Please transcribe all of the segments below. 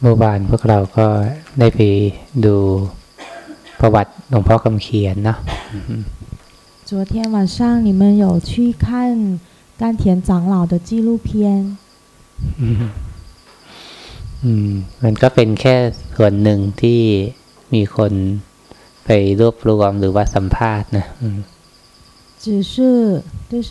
เมื่อวานพวกเราก็ได้ไปดูประวัติหลวงพ่อคำเขียนเนาะ昨天晚上你们有去看甘田长老的纪录片อืมมันก็เป็นแค่ส่วนหนึ่งที่มีคนไปรวบรวมหรือว่าสัมภาษณ์นะ只是就是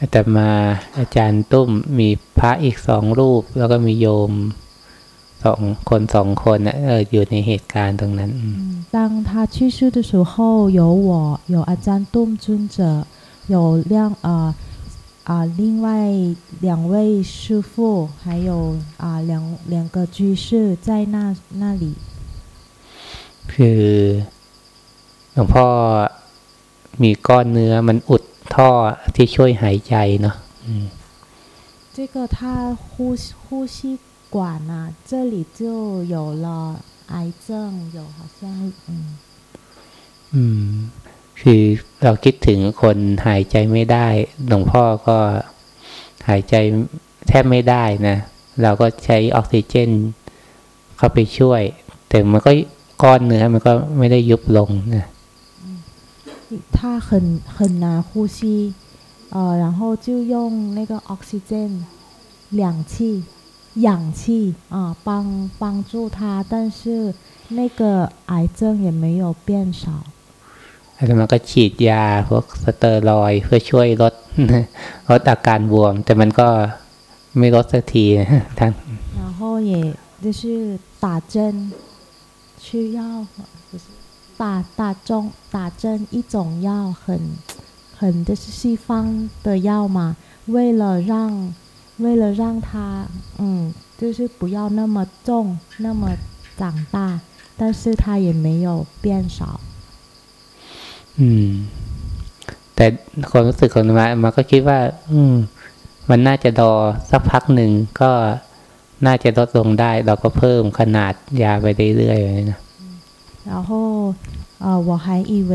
อาตมาอาจารย์ตุ้มมีพระอีกสองรูป แล้วก็มีโยมสองคนสองคนนะเอออยู่ในเหตุการณ์ตรงนั้น当他去世的时候有我有阿占ตุ้ม尊者有两呃啊另外两位师傅还有啊两两个居士在那那里คือหลวงพ่อมีก้อนเนื้อมันอุด ท่อที่ช่วยหายใจเนาะ这个他呼呼吸管啊，这里就有了癌症，有好像嗯อืมคือเราคิดถึงคนหายใจไม่ได้หลวงพ่อก็หายใจแทบไม่ได้นะเราก็ใช้ออกซิเจนเข้าไปช่วย แต่มันก็ก้อนเนื้อมันก็ไม่ได้ยุบลงนะ 他很很难呼吸呃然后就用那个ออกซิเจน氧气氧气啊，帮帮助他，但是那个癌症也没有变少。อาตมาก็ฉีดยาพวกสเตอรอยเพื่อช่วยลดลดอาการบวมแต่มันก็ไม่ลดสักทีท่าน然后也就是打针吃药就是 打打中打针一种药很很就是西方的药嘛为了让为了让它，嗯，就是不要那么重，那么长大，但是它也没有变少。อืม แต่ความรู้สึกของมามาก็คิดว่า อืม มันน่าจะรอสักพักหนึ่งก็น่าจะลดลงได้ เราก็เพิ่มขนาดยาไปเรื่อยๆนะ然后， 呃，我还以为，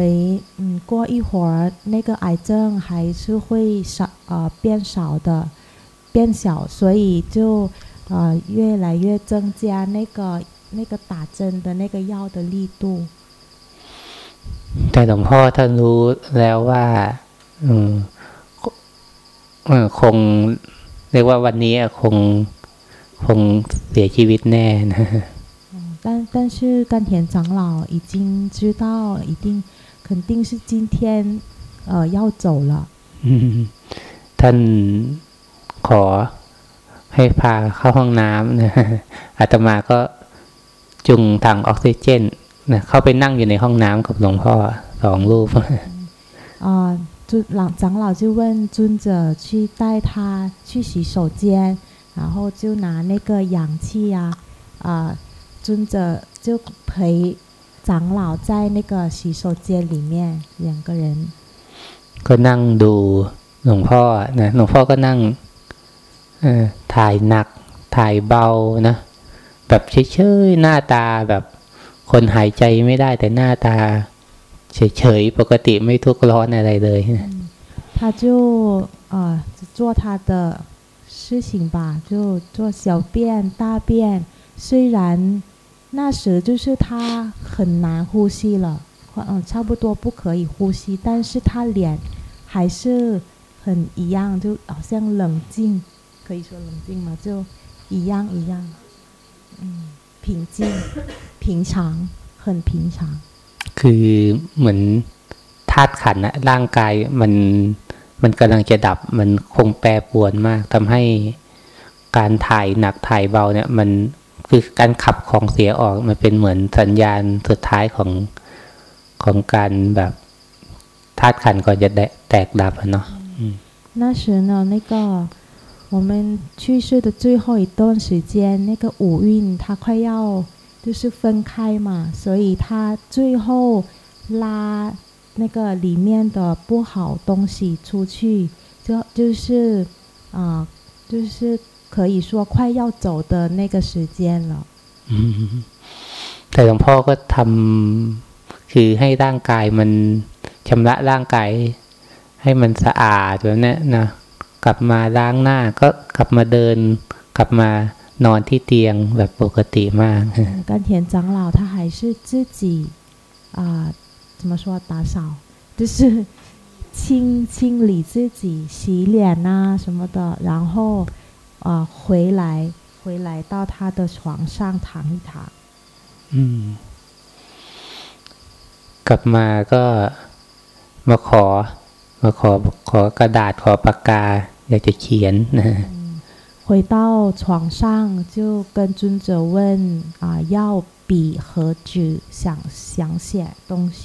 嗯，过一会儿那个癌症还是会少，呃，变少的。变小，所以就呃越来越增加那个那个打针的那个药的力度。แต่หลวงพ่อท่านรู้แล้วว่า อืมคงเรียกว่าวันนี้คงคงเสียชีวิตแน่นะ 但但是甘田长老已经知道，一定肯定是今天呃要走了。ท่านขอให้พาเข้าห้องน้ำนะอาตมาก็จุงถังออกซิเจนนะเข้าไปนั่งอยู่ในห้องน้ำกับหลวงพ่อสองรูปอ่า尊老长老就问尊者去带他去洗手间，然后就拿那个氧气啊，啊， 尊者就陪长老在那个洗手间里面两个人。ก็นั่งดูหลวงพ่อนะหลวงพ่อก็นั่งถ่ายหนักถ่ายเบานะแบบเฉยๆหน้าตาแบบคนหายใจไม่ได้แต่หน้าตา เฉยๆปกติไม่ทุกข์ร้อนอะไรเลย他就呃做他的事情吧，就做小便、大便。虽然 那时就是他很难呼吸了，嗯，差不多不可以呼吸，但是他脸还是很一样，就好像冷静。可以说冷静吗？就一样一样，嗯，平静，平常，很平常。คือเหมือนธาตุขันนะร่างกายมันมันกำลังจะดับ มันคงแปรปรวนมาก ทำให้การถ่ายหนักถ่ายเบาเนี่ย มัน คือการขับของเสียออก มันเป็นเหมือนสัญญาณสุดท้ายของของการแบบธาตุขันก่อนจะแตกดับเนาะ那时呢，那个 我们去世的最后一段时间，那个五蕴它快要就是分开嘛，所以它最后拉那个里面的不好东西出去，就就是啊、就是 可以说快要走的那个时间了。 อืมแต่หลวงพ่อก็ทำคือให้ร่างกายมันชำระร่างกาย ให้มันสะอาดแบบเนี้ยนะกลับมาล้างหน้าก็กลับมาเดิน กลับมานอนที่เตียงแบบปกติมาก 嗯甘田长老他还是自己啊、怎么说打扫，就是清清理自己，洗脸啊什么的，然后 啊、回来回来到他的床上躺一躺。 อืม กลับมาก็มาขอ มาขอขอกระดาษขอปากกา อยากจะเขียนนะ 回到床上就跟尊者问啊、要笔和纸，想想写东西。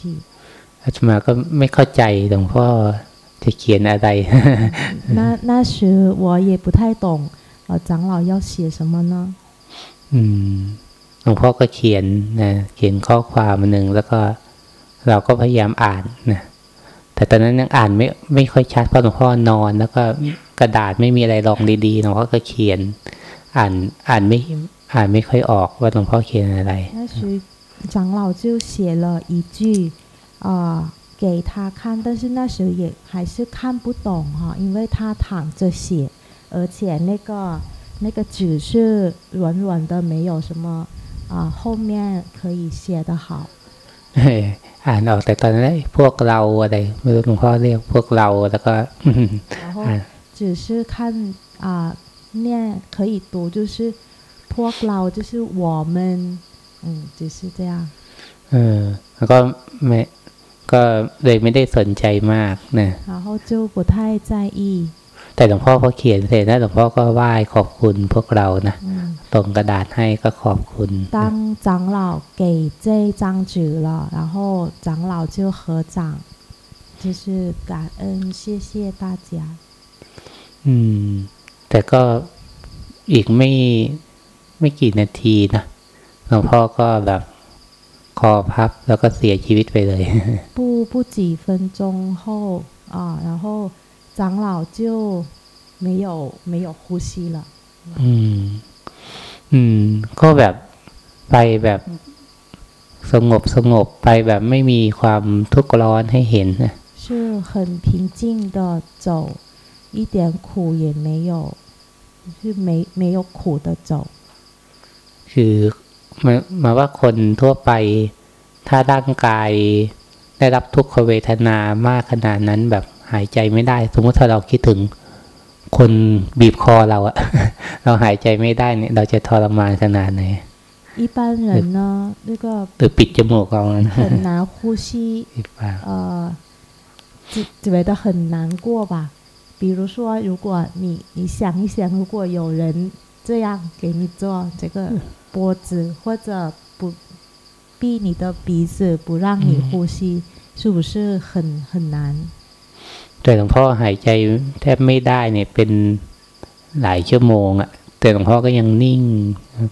อาตมาก็ไม่เข้าใจหลวงพ่อจะเขียนอะไร 那那时我也不太懂， 呃，长老要写什么呢？ อืมหลวงพ่อก็เขียนนะเขียนข้อความมาหนึ่งแล้วก็เราก็พยายามอ่านนะแต่ตอนนั้นยังอ่านไม่ไม่ค่อยชัดเพราะหลวงพ่อนอน แล้วก็กระดาษไม่มีอะไรรองดีๆหลวงพ่อก็เขียน อ่านอ่านไม่อ่านไม่ค่อยออกว่าหลวงพ่อเขียนอะไร 那时长老就写了一句，啊、给他看，但是那时也还是看不懂哈，因为他躺着写， 而且那个那个纸是软软的，没有什么啊、后面可以写得好。 เอออ่านออกแต่ตอนนั้นพวกเราอะไรไม่รู้หลวงพ่อเรียกพวกเราแล้วก็ 然后 อ่าน 只是看啊、念可以读，就是พวกเรา就是我们，嗯，只是这样。 เออ แล้วก็ไม่ก็เลยไม่ได้สนใจมากนะ 然后就不太在意， แต่หลวงพ่อพอเขียนเสร็จแล้วหลวงพ่อก็ไหว้ขอบคุณพวกเรานะ 嗯。 ตรงกระดาษให้ก็ขอบคุณนะ 当长老给这张纸了，然后长老就合掌，就是感恩，谢谢大家。 อืม แต่ก็อีกไม่ไม่กี่นาทีนะหลวงพ่อก็แบบคอพับแล้วก็เสียชีวิตไปเลย 不不几分钟后啊，然后 长老就没有没有呼吸了。 อืม อืม ก็แบบไปแบบสงบสงบไปแบบไม่มีความทุกข์ร้อนให้เห็นนะ 是很平静的走，一点苦也没有，是没没有苦的走。 คือหมายหมายว่าคนทั่วไป ถ้าร่างกายได้รับทุกขเวทนามากขนาดนั้นแบบ หายใจไม่ได้ สมมติถ้าเราคิดถึง คนบีบคอเราอะ เราหายใจไม่ได้เนี่ย เราจะทรมานขนาดไหน 一般人呢，那个 หรือปิดจมูกเรานะ 很难呼吸， ปิดปาก 呃，就觉得很难过吧。比如说，如果你你想一想，如果有人这样给你做这个脖子，或者不闭你的鼻子，不让你呼吸，是不是很很难？ แต่หลวงพ่อหายใจแทบไม่ได้เนี่ยเป็นหลายชั่วโมงอะแต่หลวงพ่อก็ยังนิ่ง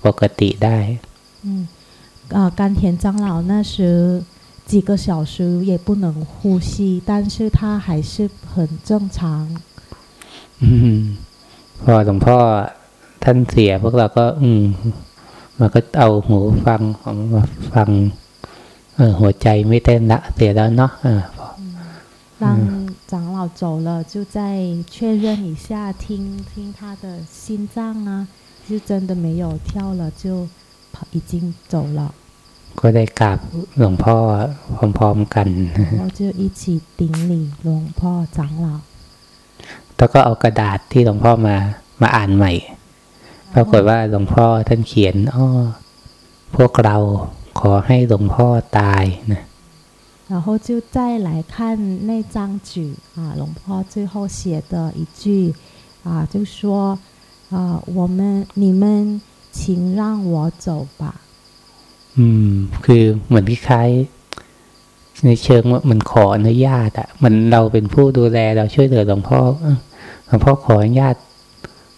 ปกติได้ 嗯，啊、甘田长老那时几个小时也不能呼吸，但是他还是很正常。 อืมพอหลวงพ่อท่านเสีย พวกเราก็ อืมมันก็เอาหูฟังของมาฟัง เออ หัวใจไม่เต้นละเสียแล้วเนาะเออพอ 当 长老走了，就再确认一下，听听他的心脏啊，就真的没有跳了，就跑已经走了， ก็ได้กราบหลวงพ่อพร้อมๆกัน 然后就一起顶礼龙婆长老， แล้วก็เอากระดาษที่หลวงพ่อมามาอ่านใหม่ ปรากฏว่าหลวงพ่อท่านเขียนอ้อพวกเราขอให้หลวงพ่อตายนะ 然后就再来看那张纸啊，龙婆最后写的一句啊，就说啊，我们你们请让我走吧。 อืม คือเหมือนคล้ายๆในเชิงว่ามันขออนุญาตอะมันเราเป็นผู้ดูแลเราช่วยเหลือหลวงพ่อเอ้อหลวงพ่อขออนุญาต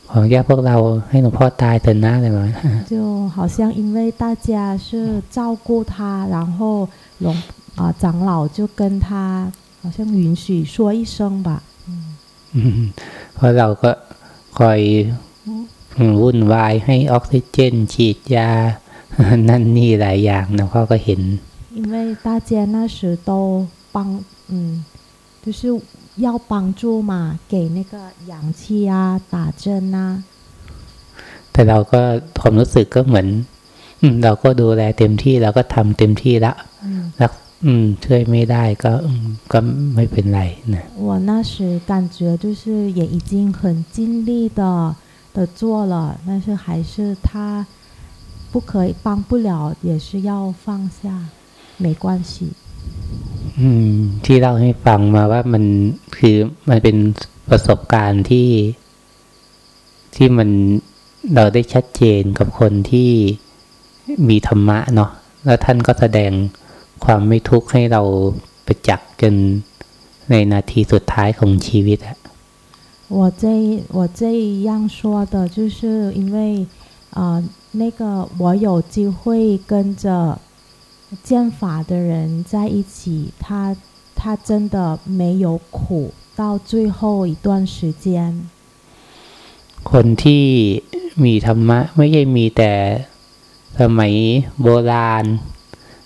ข ออนุญาตพวกเราให้หลวงพ่อตายเถอะนะอะไรแบบนี้ 就好像因为大家是照顾他，然后龙 啊、长老就跟他好像允许说一声吧， อืมเพราะเราก็คอยวุ่นวายให้ออกซิเจน ฉีดยา นั่นนี่หลายอย่างหลวงพ่อก็เห็น 因为大家那时都帮嗯，就是要帮助嘛，给那个氧气啊，打针啊， แต่เราก็ความรู้สึกก็เหมือน อืมเราก็ดูแลเต็มที่เราก็ทำเต็มที่ละ 嗯。 แล้ว อืม ช่วยไม่ได้ก็อืมก็ไม่เป็นไรนะ 我那时感觉就是也已经很尽力的的做了，但是还是他不可以帮不了，也是要放下，没关系。 อืม ที่เล่าให้ฟังมาว่ามันคือมันเป็นประสบการณ์ที่ที่มันเราได้ชัดเจนกับคนที่มีธรรมะเนาะแล้วท่านก็แสดง ความไม่ทุกข์ให้เราประจักษ์จนในนาทีสุดท้ายของชีวิตอะ 我这我这样说的，就是因为呃，那个我有机会跟着剑法的人在一起，他他真的没有苦到最后一段时间。 คนที่มีธรรมะ ไม่ใช่มีแต่สมัยโบราณ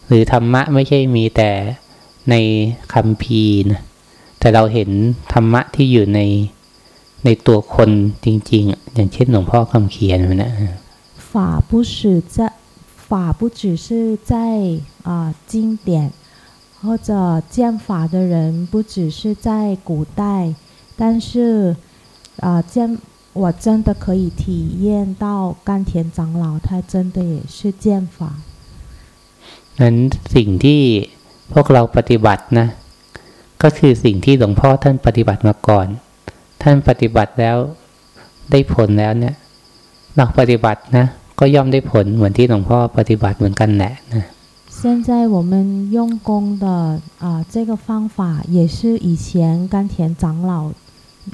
หรือธรรมะไม่ใช่มีแต่ในคำพีร์นะแต่เราเห็นธรรมะที่อยู่ในในตัวคนจริงๆอะอย่างเช่นหลวงพ่อคำเขียนนะ 法不是在法不只是在啊、经典，或者剑法的人不只是在古代，但是啊、剑我真的可以体验到甘田长老他真的也是剑法。 นั้นสิ่งที่พวกเราปฏิบัตินะ ก็คือสิ่งที่หลวงพ่อท่านปฏิบัติมาก่อน ท่านปฏิบัติแล้วได้ผลแล้วเนี่ย เราปฏิบัตินะ ก็ย่อมได้ผลเหมือนที่หลวงพ่อปฏิบัติเหมือนกันแหละนะ 现在我们用功的啊、这个方法也是以前甘田长老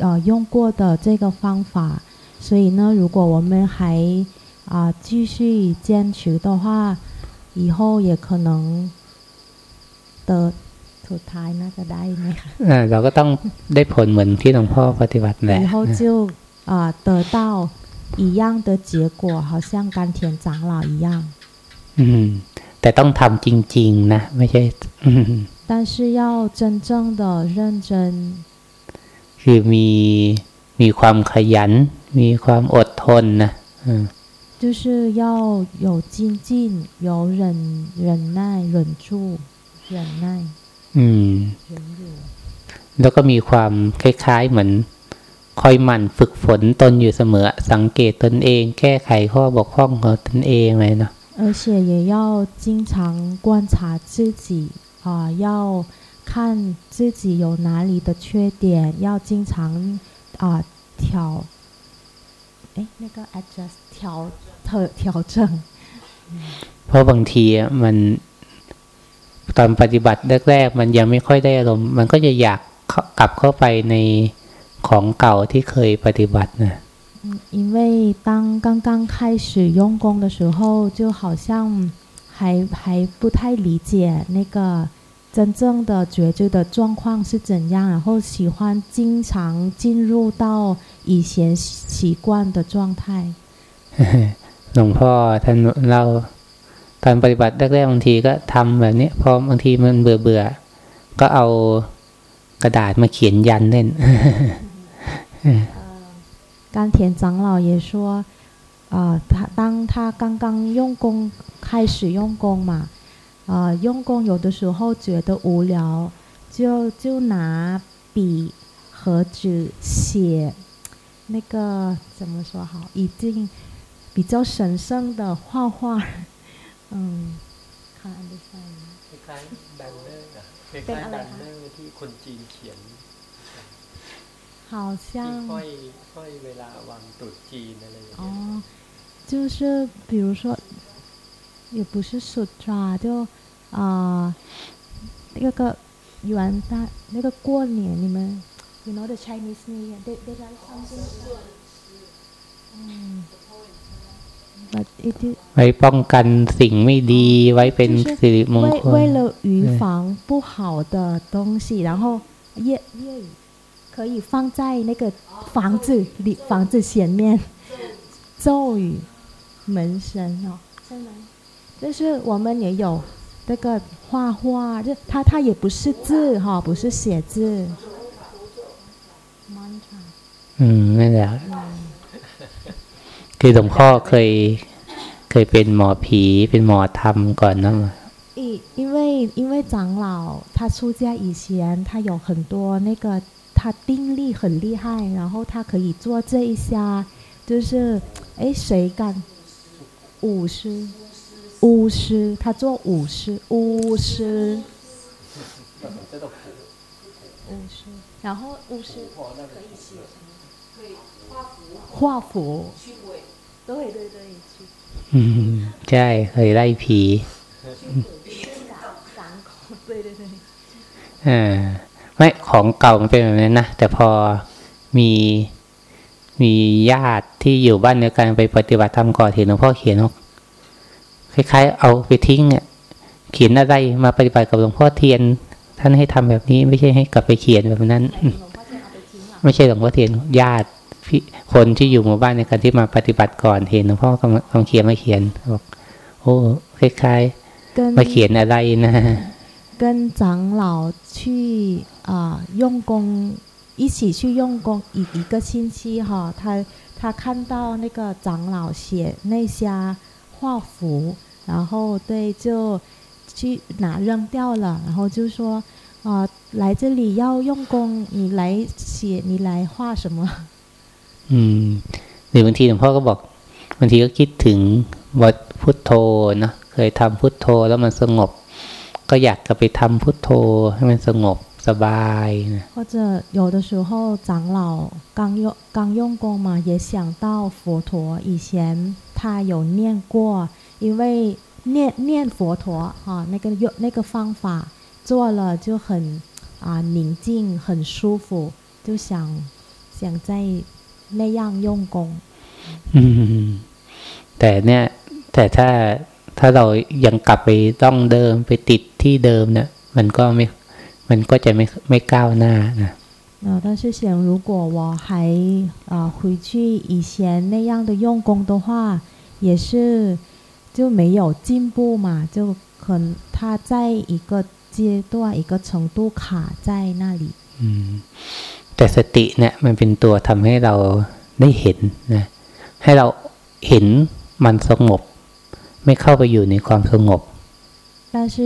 呃用过的这个方法，所以呢，如果我们还啊、继续坚持的话， 以后也可能的สุดท้ายน่าจะได้ไหมคะ เอ่อเราก็ต้องได้ผลเหมือนที่หลวงพ่อปฏิบัติแหละ 以后就啊、得到一样的结果，好像甘田长老一样。 อืม แต่ต้องทำจริง ๆ นะ ไม่ใช่ อืม 但是要真正的认真， คือมีมีความขยัน มีความอดทนนะอืม 就是要有精进，有忍忍耐，忍住，忍耐， อืม 忍辱。 แล้วก็มีความคล้าย ๆ เหมือน คอยหมั่นฝึกฝนตนอยู่เสมอ สังเกตตนเอง แก้ไขข้อบกพร่องของตนเองเลยเนาะ 而且也要经常观察自己啊、要看自己有哪里的缺点，要经常啊、 调，哎，那个 adjust 调调调整。 เพราะบางทีอะมันตอนปฏิบัติแรกๆมันยังไม่ค่อยได้อารมณ์มันก็จะอยากเข้ากลับเข้าไปในของเก่าที่เคยปฏิบัตินะ 嗯，因为当刚刚开始用功的时候，就好像还还不太理解那个真正的觉知的状况是怎样，然后喜欢经常进入到 以前习惯的状态。 หลวงพ่อท่านเล่าตอนปฏิบัติแรกๆบางทีก็ทำแบบนี้พอบางทีมันเบื่อเบื่อๆก็เอากระดาษมาเขียนยันเล่น 甘田长老也说，啊、他当他刚刚用功开始用功嘛，啊、用功有的时候觉得无聊，就就拿笔和纸写 那个怎么说好，已经比较神圣的画画，嗯，看 understand คล้ายๆแบนเนอร์อะค เป็น ล้าย อะไร ๆแบ คะ นเนอร์ที่คนจีนเขียน 好 ที่ 像 ห้อยห้อยเวลาวางตรุษจีนอะไรอย่างเงี้ย 哦，就是比如说，也不是 sutra，就啊、呃那个元旦那个过年，你们 you know the Chinese New Year they they write something but it is ไว้ป้องกันสิ่งไม่ดี ไว้เป็นสิริมง 为 คล 为了预对防不好的东西，然后粤粤语可以放在那个房子里房子前面，咒语门神哦，是吗？就是我们也有这个画画，就它它也不是字哈、不是写字。 mantra อืมนั่นแหละคือหลวงพ่อเคย เคยเป็นหมอผี เป็นหมอธรรมก่อนนะ 因因为因为长老他出家以前，他有很多那个他定力很厉害，然后他可以做这一下，就是哎谁干巫师巫师，他做巫师巫师巫师，然后巫师可以写什么？可以 画符，画符，对对对，去 อืมใช่ เคยไล่ผี 掌控，对对对。 อ่าไม่ของเก่ามันเป็นแบบนั้นนะ แต่พอมีมีญาติที่อยู่บ้านเดียวกันไปปฏิบัติธรรมก่อนเห็นหลวงพ่อเขียนว่าคล้ายๆ เอาไปทิ้งเนี่ยเขียนอะไรมาปฏิบัติกับหลวงพ่อเทียน ท่านให้ทำแบบนี้ไม่ใช่ให้กลับไปเขียนแบบนั้น ไม่ใช่หลวงพ่อเทียนญาติพี่คนที่อยู่หมู่บ้านในการที่มาปฏิบัติก่อนเห็นหลวงพ่อกำลังกำลังเขียนมาเขียนบอกโอ้คล้าย 跟 ๆ มาเขียนอะไรนะ 跟长老去啊、用功，一起去用功一一个星期哈，他他看到那个长老写那些画符，然后对就去拿扔掉了，然后就说 啊、来这里要用功，你来写你来画什么？ อืมหรือบางทีหลวงพ่อก็บอกบางทีก็คิดถึงบทพุทโธนะเคยทำพุทโธแล้วมันสงบ ก็อยากจะไปทำพุทโธให้มันสงบสบายนะ 或者有的时候长老刚用刚用功嘛，也想到佛陀以前他有念过，因为念念佛陀啊，那个用那个方法 做了就很啊宁静，很舒服，就想想在那样用功。 อืมแต่เนี่ย แต่ถ้าถ้าเรายังกลับไปต้องเดิมไปติดที่เดิมเนี่ย มันก็ไม่ มันก็จะไม่ไม่ก้าวหน้านะ 呃，但是想如果我还啊、回去以前那样的用功的话，也是就没有进步嘛，就可能他在一个 阶段、一个程度卡在那里。 อืม แต่สติเนี่ย มันเป็นตัวทำให้เราได้เห็นนะ ให้เราเห็นมันสงบ ไม่เข้าไปอยู่ในความสงบ 但是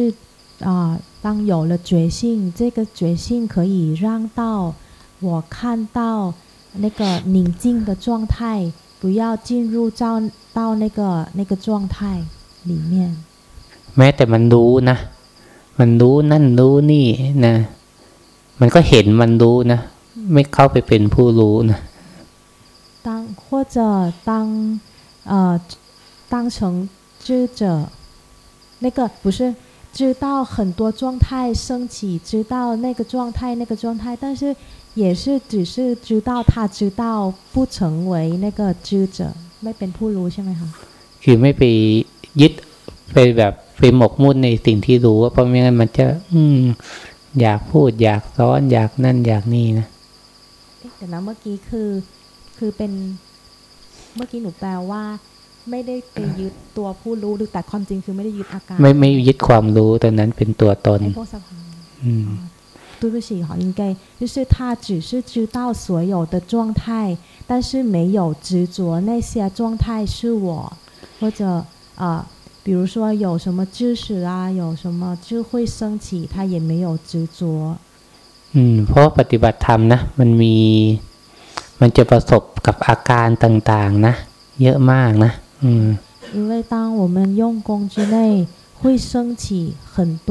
啊、当有了觉性，这个觉性可以让到我看到那个宁静的状态，不要进入到到那个那个状态里面。 แม้แต่มันรู้นะ มันรู้นั่นรู้นี่นะ มันก็เห็นมันรู้นะ ไม่เข้าไปเป็นผู้รู้นะ 当或者当呃当成知者，那个不是知道很多状态升起，知道那个状态那个状态，但是也是只是知道他知道，不成为那个知者，ไม่เป็นผู้รู้ใช่ไหมคะ คือไม่ไปยึดไปแบบ ไปหมกมุ่นในสิ่งที่รู้ว่าเพราะไม่งั้นมันจะ อืม อยากพูด อยากซ้อนอยากนั่นอยากนี่นะ เอ๊ะแต่นะเมื่อกี้คือคือเป็นเมื่อกี้หนูแปลว่า ไม่ได้ไปยึดตัวผู้รู้หรือแต่ความจริงคือไม่ได้ยึดอาการ ไม่ไม่ยึดความรู้ตอนนั้นเป็นตัวตน ไอ้พวกสภาวะ อืม 对不起哈，应该就是他只是知道所有的状态，但是没有执着那些状态是我，或者呃， 比如说有什么知识啊，有什么智慧升起，他也没有执着。 อืม เพราะปฏิบัติธรรมนะ มันมี มันจะประสบกับอาการต่างๆ นะ เยอะมากนะ อืม 因为当我们用功之内，会升起很多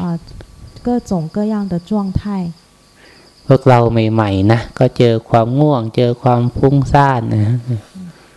啊、各种各样的状态。 พวกเราใหม่ๆนะ ก็เจอความง่วง เจอความฟุ้งซ่านนะ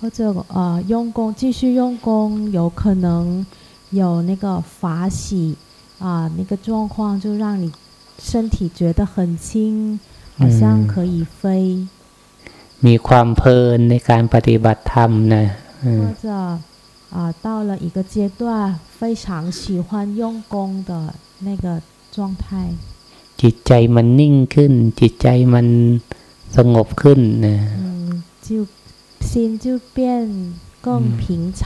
或者呃用功继续用功，有可能有那个法喜啊、那个状况就让你身体觉得很轻，好像可以飞， มีความเพลินในการปฏิบัติธรรมนะอืม 或者啊、到了一个阶段非常喜欢用功的那个状态， จิตใจมันนิ่งขึ้น จิตใจมันสงบขึ้นนะ 嗯，就 心就变更平常、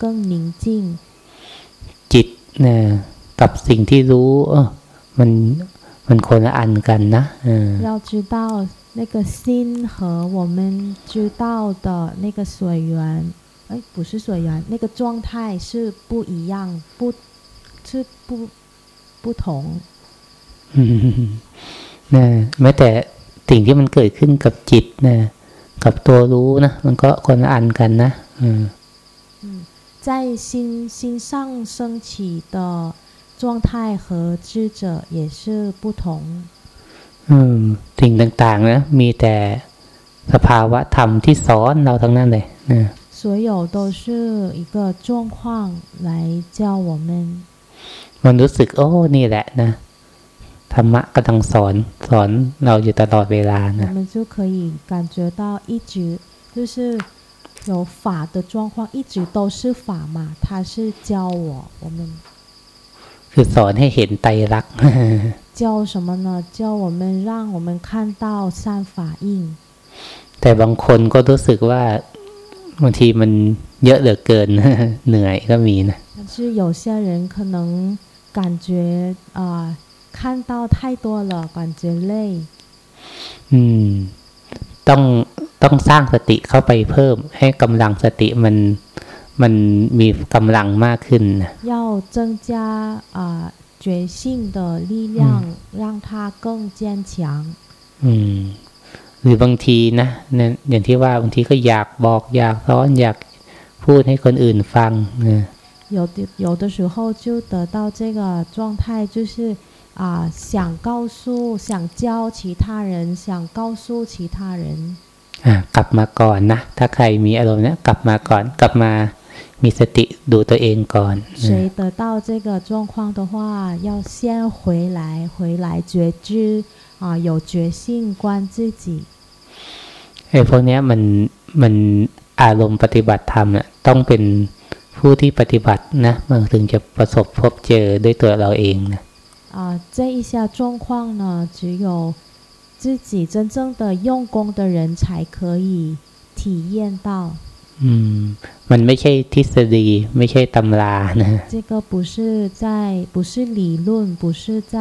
更宁静。 จิตนะกับสิ่งที่รู้เออมันมันคนละอันกันนะเออ 要知道那个心和我们知道的那个水源，哎，不是水源，那个状态是不一样，不是不不同。 อืมนะแม้แต่สิ่งที่มันเกิดขึ้นกับจิตนะ กับตัวรู้นะมันก็คนละอันกันนะอืม 嗯，在心心上升起的状态和智者也是不同。 อืมสิ่งต่างๆนะมีแต่สภาวะธรรมที่สอนเราทั้งนั้นเลยนะ 所有都是一个状况来教我们， มันรู้สึก โอ้นี่แหละนะ ธรรมะกำลังสอนสอนเราอยู่ตลอดเวลา 我 นะ 们就可以感觉到一直就是有法的状况，一直都是法嘛，它是教我，我们 คือสอนให้เห็นไตรลักษณ์ 教什么呢？教我们让我们看到善法印。 แต่บางคนก็รู้สึกว่าบางทีมันเยอะเหลือเกิน เหนื่อยก็มีนะ 但是有些人可能感觉啊、呃 看到太多了，感觉累， อืม ต้องต้องสร้างสติเข้าไปเพิ่ม ให้กำลังสติมันมันมีกำลังมากขึ้นนะ 要增加啊、呃觉性的力量，让它更坚强。 อืม หรือบางทีนะเนี่ยอย่างที่ว่าบางทีก็อยากบอก อยากสอนอยากพูดให้คนอื่นฟังนะ 有的有的时候就得到这个状态，就是 啊、想告诉、想教其他人，想告诉其他人。 อ่ะกลับมาก่อนนะ ถ้าใครมีอารมณ์เนี้ยกลับมาก่อน กลับมามีสติดูตัวเองก่อนนะ 谁得到这个状况的话，要先回来，回来觉知啊、有觉性观自己。 ไอ้พวกเนี้ยมันมันอารมณ์ปฏิบัติธรรมเนี่ยต้องเป็นผู้ที่ปฏิบัตินะมันถึงจะประสบพบเจอด้วยตัวเราเองนะ 啊、这一下状况呢，只有自己真正的用功的人才可以体验到。 อืม มันไม่ใช่ทฤษฎี ไม่ใช่ตำรานะ 这个不是在，不是理论，不是在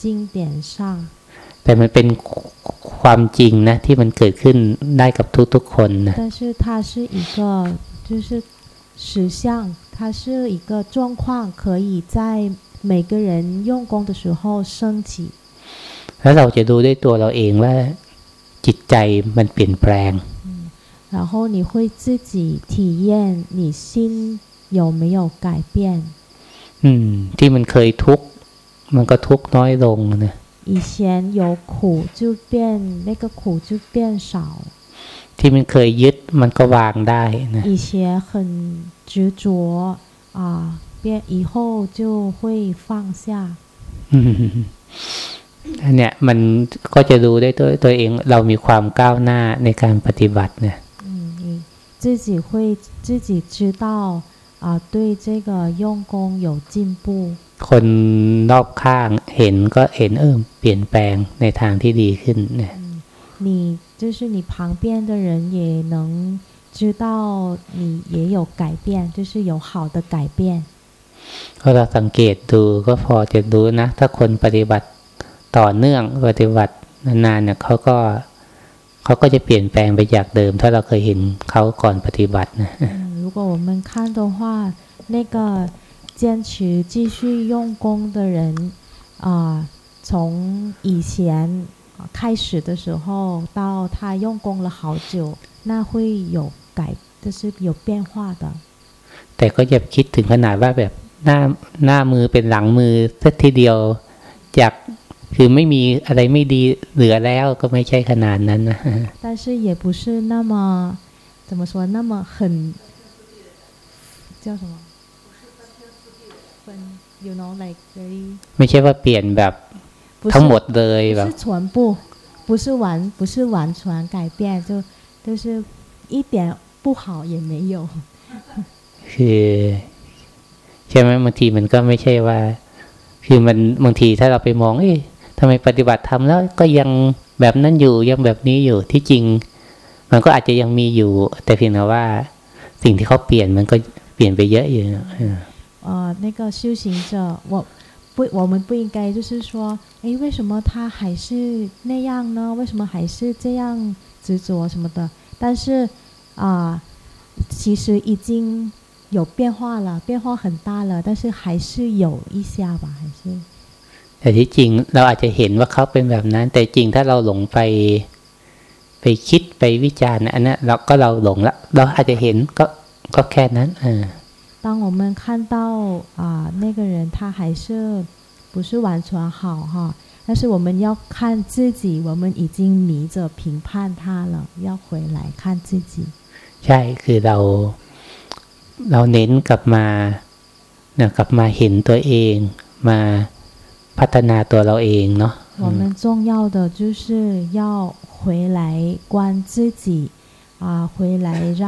经典上， แต่มันเป็นความจริงนะที่มันเกิดขึ้นได้กับทุกๆคนนะ 但是它是一个就是实相，它是一个状况，可以在 每个人用功的时候升起。 แล้วเราจะดูด้วยตัวเราเองว่าจิตใจมันเปลี่ยนแปลง 然后你会自己体验你心有没有改变。 อืม ที่มันเคยทุกข์มันก็ทุกข์น้อยลงนะ 以前有苦就变那个苦就变少， ที่มันเคยยึดมันก็วางได้นะ 以前很执着啊， 变以后就会放下。 อืมอันเนี้ยมันก็จะดูได้ตัวตัวเองเรามีความก้าวหน้าในการปฏิบัติเนี่ย 嗯，你自己会自己知道啊，对这个用功有进步。 คนรอบข้างเห็นก็เห็นเออเปลี่ยนแปลงในทางที่ดีขึ้นเนี่ย 你就是你旁边的人也能知道你也有改变，就是有好的改变。 ก็เราสังเกตดูก็พอจะรู้นะ ถ้าคนปฏิบัติต่อเนื่องปฏิบัตินานๆเนี่ยเขาก็เขาก็จะเปลี่ยนแปลงไปจากเดิม ถ้าเราเคยเห็นเขาก่อนปฏิบัตินะ 嗯，如果我们看的话，那个坚持继续用功的人啊、从以前啊开始的时候到他用功了好久，那会有改，就是有变化的。 แต่ก็อย่าคิดถึงขนาดว่าแบบ หน้าหน้ามือเป็นหลังมือสักทีเดียวจากคือไม่มีอะไรไม่ดีเหลือแล้วก็ไม่ใช่ขนาดนั้นนะ 但是也不是那么怎么说那么很叫什么分 you know like very ไม่ใช่ว่าเปลี่ยนแบบ 不是 ทั้งหมดเลยแบบ 不是全部不是完不是完全改变就就是一点不好也没有 คือ ใช่ไหมบางทีมันก็ไม่ใช่ว่า คือมันบางทีถ้าเราไปมอง เอ๊ะทำไมปฏิบัติธรรมแล้วก็ยังแบบนั้นอยู่ยังแบบนี้อยู่ที่จริง มันก็อาจจะยังมีอยู่ แต่เพียงแต่ว่า สิ่งที่เขาเปลี่ยนมันก็เปลี่ยนไปเยอะอยู่นะเออ 呃，那个修行者，我不，我们不应该就是说，诶，为什么他还是那样呢？为什么还是这样执着什么的？但是啊、其实已经 有变化了，变化很大了，但是还是有一下吧，还是 แต่ที่จริงเราอาจจะเห็นว่าเขาเป็นแบบนั้น แต่จริงถ้าเราหลงไป ไปคิดไปวิจารณ์อันนั้นเราก็เราหลงละเราอาจจะเห็นก็ก็แค่นั้นเออ 当我们看到啊、那个人他还是不是完全好哈，但是我们要看自己，我们已经迷着评判他了，要回来看自己。 ใช่คือเรา เราเน้นกลับมาเนี่ยกลับมาเห็นตัวเอง มาพัฒนาตัวเราเองเนาะ 我们重要的就是要回来观自己啊，回来让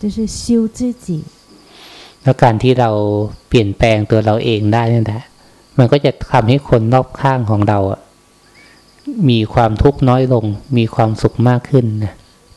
就是修自己。 แล้วการที่เราเปลี่ยนแปลงตัวเราเองได้นี่แหละมันก็จะทำให้คนรอบข้างของเราอะมีความทุกข์น้อยลง มีความสุขมากขึ้นนะ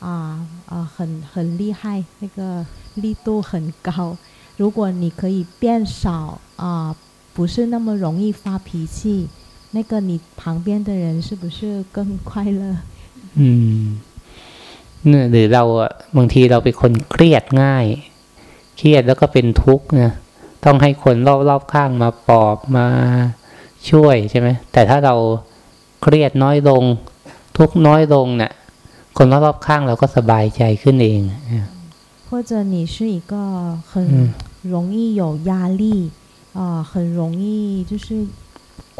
啊啊，很很厉害，那个力度很高。如果你可以变少啊，不是那么容易发脾气，那个你旁边的人是不是更快乐？ อืมเนี่ยหรือเราอะบางทีเราเป็นคนเครียดง่าย เครียดแล้วก็เป็นทุกข์นะต้องให้คนรอบๆข้างมาปลอบมาช่วยใช่ไหมแต่ถ้าเราเครียดน้อยลง ทุกข์น้อยลงเนี่ย คนรอบๆข้างเราก็สบายใจขึ้นเอง 或者你是一个很嗯容易有压力啊、很容易就是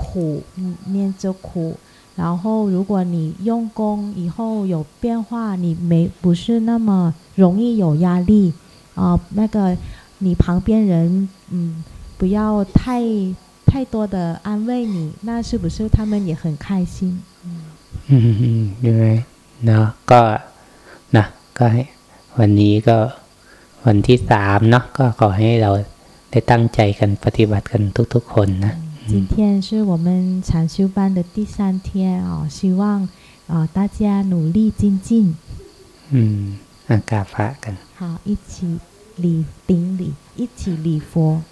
苦，嗯念着苦。然后，如果你用功以后有变化，你没不是那么容易有压力啊、那个你旁边人嗯不要太太多的安慰你，那是不是他们也很开心？ อืมใช่ไหม เนาะก็นะก็ให้วันนี้ก็วันที่สามเนาะก็ขอให้เราได้ตั้งใจกันปฏิบัติกันทุกๆคนนะ 今天是我们禅修班的第三天啊、希望啊、大家努力精进， อืมอากาพระกัน 好，一起礼顶礼，一起礼佛。